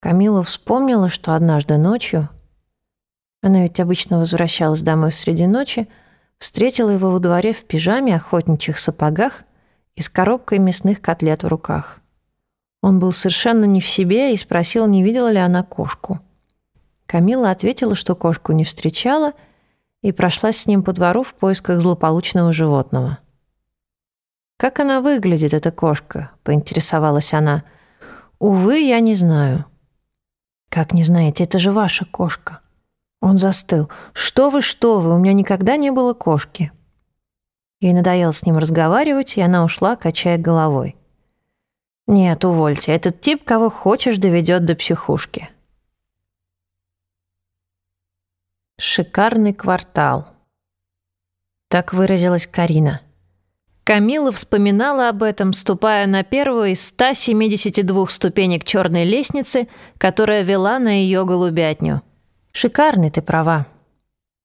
Камила вспомнила, что однажды ночью, она ведь обычно возвращалась домой среди ночи, встретила его во дворе в пижаме, охотничьих сапогах и с коробкой мясных котлет в руках. Он был совершенно не в себе и спросил, не видела ли она кошку. Камила ответила, что кошку не встречала, и прошлась с ним по двору в поисках злополучного животного. «Как она выглядит, эта кошка?» — поинтересовалась она. «Увы, я не знаю». «Как не знаете, это же ваша кошка». Он застыл. «Что вы, что вы, у меня никогда не было кошки». Ей надоело с ним разговаривать, и она ушла, качая головой. «Нет, увольте, этот тип, кого хочешь, доведет до психушки». «Шикарный квартал». Так выразилась Карина. Камила вспоминала об этом, ступая на первую из 172 ступенек черной лестницы, которая вела на ее голубятню. «Шикарный, ты права».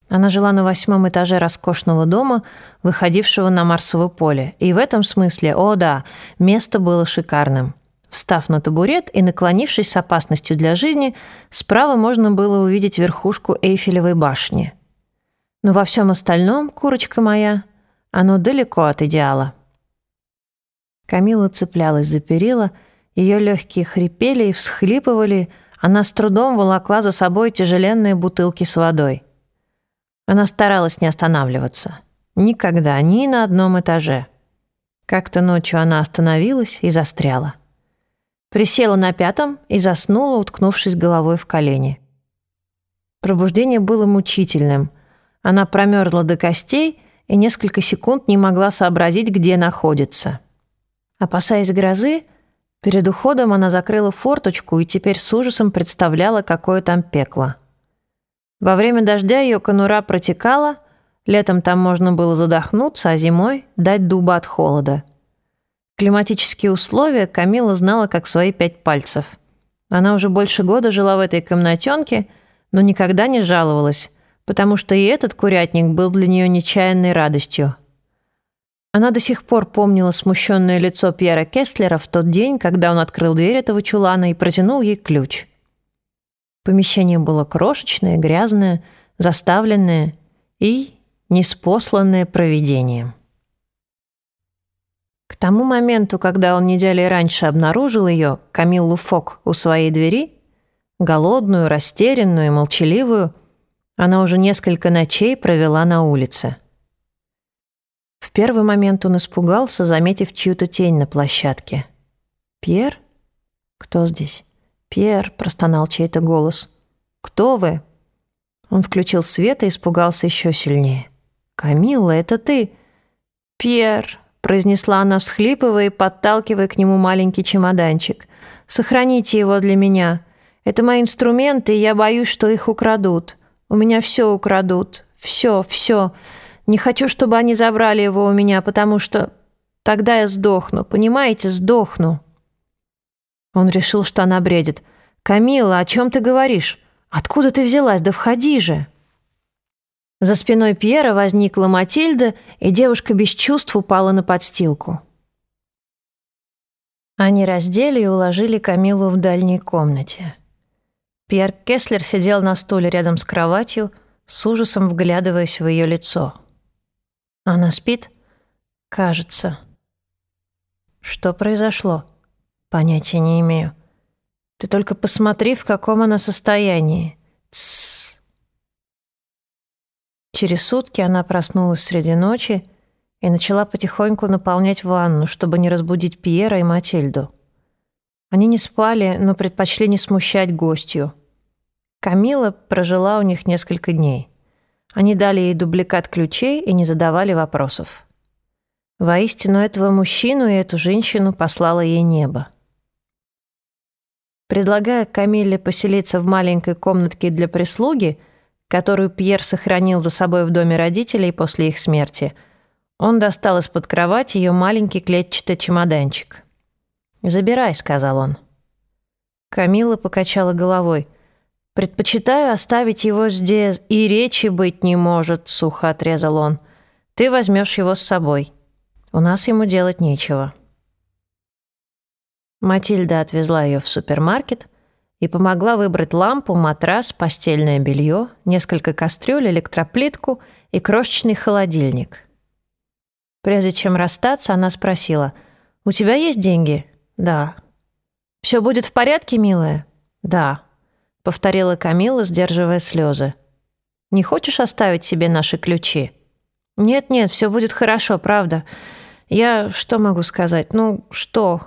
Она жила на восьмом этаже роскошного дома, выходившего на Марсово поле. И в этом смысле, о да, место было шикарным. Встав на табурет и наклонившись с опасностью для жизни, справа можно было увидеть верхушку Эйфелевой башни. Но во всем остальном, курочка моя, оно далеко от идеала. Камила цеплялась за перила, ее легкие хрипели и всхлипывали, она с трудом волокла за собой тяжеленные бутылки с водой. Она старалась не останавливаться. Никогда, ни на одном этаже. Как-то ночью она остановилась и застряла. Присела на пятом и заснула, уткнувшись головой в колени. Пробуждение было мучительным. Она промерзла до костей и несколько секунд не могла сообразить, где находится. Опасаясь грозы, перед уходом она закрыла форточку и теперь с ужасом представляла, какое там пекло. Во время дождя ее конура протекала, летом там можно было задохнуться, а зимой дать дуба от холода. Климатические условия Камила знала как свои пять пальцев. Она уже больше года жила в этой комнатенке, но никогда не жаловалась, потому что и этот курятник был для нее нечаянной радостью. Она до сих пор помнила смущенное лицо Пьера Кестлера в тот день, когда он открыл дверь этого чулана и протянул ей ключ. Помещение было крошечное, грязное, заставленное и неспосланное провидением. К тому моменту, когда он недели раньше обнаружил ее, Камиллу Фок, у своей двери, голодную, растерянную и молчаливую, она уже несколько ночей провела на улице. В первый момент он испугался, заметив чью-то тень на площадке. «Пьер? Кто здесь?» «Пьер», — простонал чей-то голос. «Кто вы?» Он включил свет и испугался еще сильнее. «Камилла, это ты?» «Пьер», — произнесла она, всхлипывая и подталкивая к нему маленький чемоданчик. «Сохраните его для меня. Это мои инструменты, и я боюсь, что их украдут». У меня все украдут. Все, все. Не хочу, чтобы они забрали его у меня, потому что тогда я сдохну. Понимаете, сдохну». Он решил, что она бредит. «Камила, о чем ты говоришь? Откуда ты взялась? Да входи же!» За спиной Пьера возникла Матильда, и девушка без чувств упала на подстилку. Они раздели и уложили Камилу в дальней комнате. Пьер Кеслер сидел на стуле рядом с кроватью, с ужасом вглядываясь в ее лицо. «Она спит?» «Кажется». «Что произошло?» «Понятия не имею». «Ты только посмотри, в каком она состоянии». «Тссс». Через сутки она проснулась среди ночи и начала потихоньку наполнять ванну, чтобы не разбудить Пьера и Матильду. Они не спали, но предпочли не смущать гостью. Камила прожила у них несколько дней. Они дали ей дубликат ключей и не задавали вопросов. Воистину, этого мужчину и эту женщину послало ей небо. Предлагая Камилле поселиться в маленькой комнатке для прислуги, которую Пьер сохранил за собой в доме родителей после их смерти, он достал из-под кровати ее маленький клетчатый чемоданчик. «Забирай», — сказал он. Камила покачала головой — «Предпочитаю оставить его здесь, и речи быть не может», — сухо отрезал он. «Ты возьмешь его с собой. У нас ему делать нечего». Матильда отвезла ее в супермаркет и помогла выбрать лампу, матрас, постельное белье, несколько кастрюль, электроплитку и крошечный холодильник. Прежде чем расстаться, она спросила, «У тебя есть деньги?» «Да». «Все будет в порядке, милая?» «Да», — повторила Камила, сдерживая слезы. «Не хочешь оставить себе наши ключи?» «Нет-нет, все будет хорошо, правда. Я что могу сказать? Ну, что?»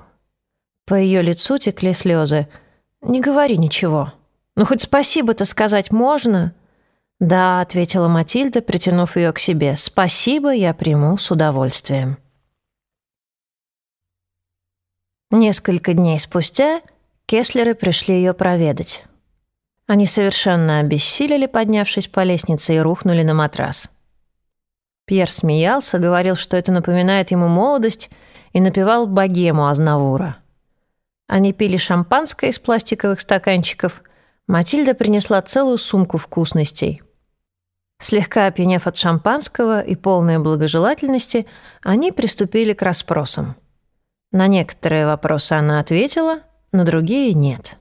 По ее лицу текли слезы. «Не говори ничего. Ну, хоть спасибо-то сказать можно?» «Да», — ответила Матильда, притянув ее к себе. «Спасибо, я приму с удовольствием». Несколько дней спустя Кеслеры пришли ее проведать. Они совершенно обессилели, поднявшись по лестнице, и рухнули на матрас. Пьер смеялся, говорил, что это напоминает ему молодость, и напевал богему Азнавура. Они пили шампанское из пластиковых стаканчиков. Матильда принесла целую сумку вкусностей. Слегка опьянев от шампанского и полной благожелательности, они приступили к расспросам. На некоторые вопросы она ответила, на другие — нет.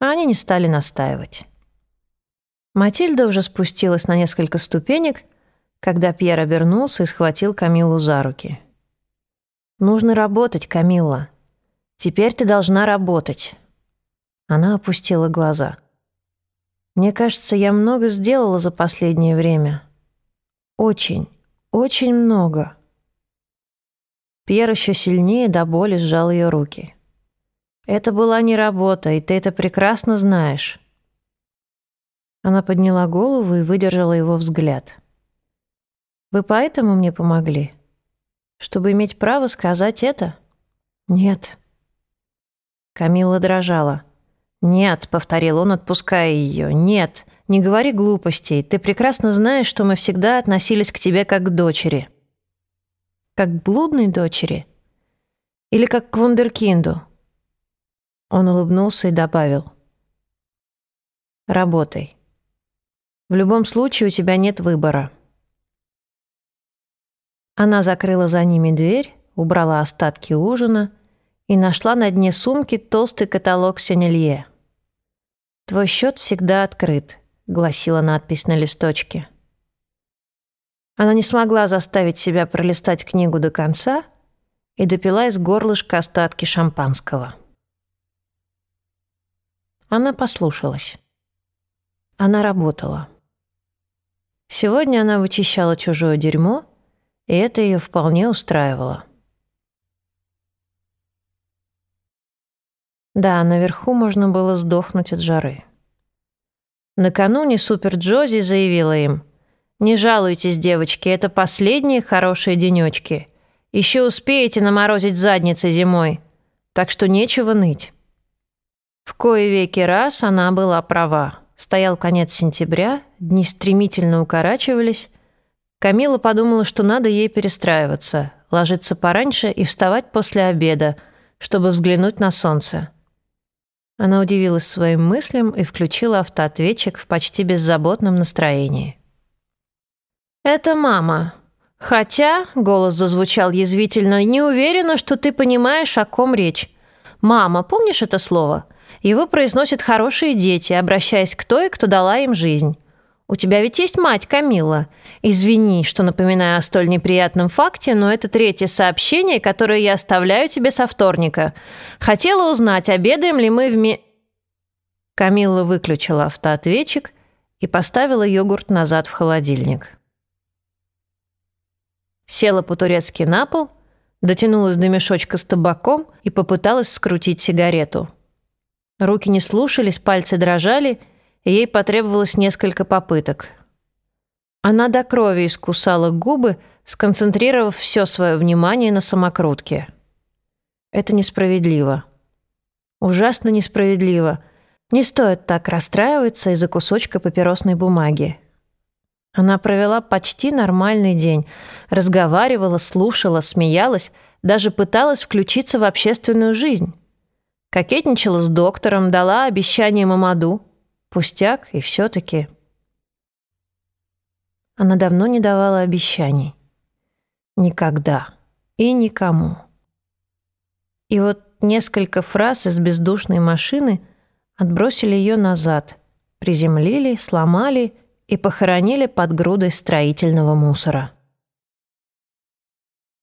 Они не стали настаивать. Матильда уже спустилась на несколько ступенек, когда Пьер обернулся и схватил Камилу за руки. «Нужно работать, Камилла. Теперь ты должна работать». Она опустила глаза. «Мне кажется, я много сделала за последнее время. Очень, очень много». Пьер еще сильнее до боли сжал ее руки. «Это была не работа, и ты это прекрасно знаешь». Она подняла голову и выдержала его взгляд. «Вы поэтому мне помогли? Чтобы иметь право сказать это?» «Нет». Камила дрожала. «Нет», — повторил он, отпуская ее. «Нет, не говори глупостей. Ты прекрасно знаешь, что мы всегда относились к тебе как к дочери». «Как к блудной дочери? Или как к вундеркинду?» Он улыбнулся и добавил. «Работай. В любом случае у тебя нет выбора». Она закрыла за ними дверь, убрала остатки ужина — и нашла на дне сумки толстый каталог Сенелье. «Твой счет всегда открыт», — гласила надпись на листочке. Она не смогла заставить себя пролистать книгу до конца и допила из горлышка остатки шампанского. Она послушалась. Она работала. Сегодня она вычищала чужое дерьмо, и это ее вполне устраивало. Да, наверху можно было сдохнуть от жары. Накануне Супер Джози заявила им, «Не жалуйтесь, девочки, это последние хорошие денечки. Еще успеете наморозить задницы зимой, так что нечего ныть». Кое веки раз она была права. Стоял конец сентября, дни стремительно укорачивались. Камила подумала, что надо ей перестраиваться, ложиться пораньше и вставать после обеда, чтобы взглянуть на солнце. Она удивилась своим мыслям и включила автоответчик в почти беззаботном настроении. «Это мама. Хотя, — голос зазвучал язвительно, — не уверена, что ты понимаешь, о ком речь. Мама, помнишь это слово? Его произносят хорошие дети, обращаясь к той, кто дала им жизнь. У тебя ведь есть мать, Камилла. Извини, что напоминаю о столь неприятном факте, но это третье сообщение, которое я оставляю тебе со вторника. Хотела узнать, обедаем ли мы вме...» Камилла выключила автоответчик и поставила йогурт назад в холодильник. Села по-турецки на пол, дотянулась до мешочка с табаком и попыталась скрутить сигарету. Руки не слушались, пальцы дрожали — и ей потребовалось несколько попыток. Она до крови искусала губы, сконцентрировав все свое внимание на самокрутке. Это несправедливо. Ужасно несправедливо. Не стоит так расстраиваться из-за кусочка папиросной бумаги. Она провела почти нормальный день. Разговаривала, слушала, смеялась, даже пыталась включиться в общественную жизнь. Кокетничала с доктором, дала обещание Мамаду. Пустяк, и все-таки... Она давно не давала обещаний. Никогда. И никому. И вот несколько фраз из бездушной машины отбросили ее назад, приземлили, сломали и похоронили под грудой строительного мусора.